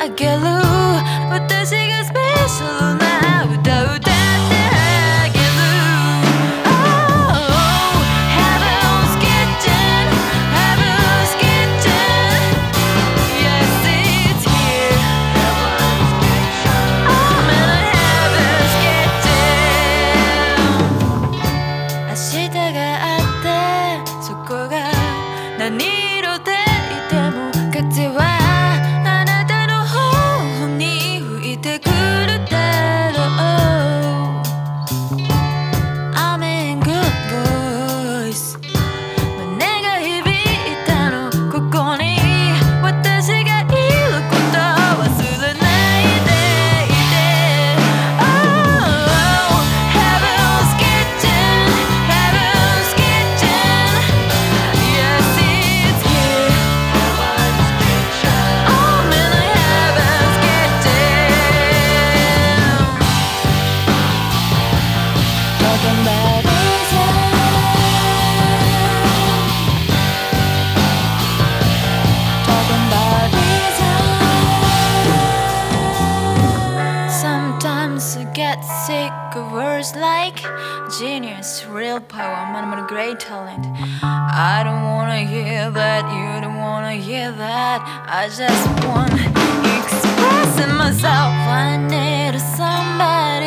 I get loose. sometimes get sick of words like genius, real power, man, man, great talent. I don't wanna hear that, you don't wanna hear that. I just wanna express myself. I need somebody.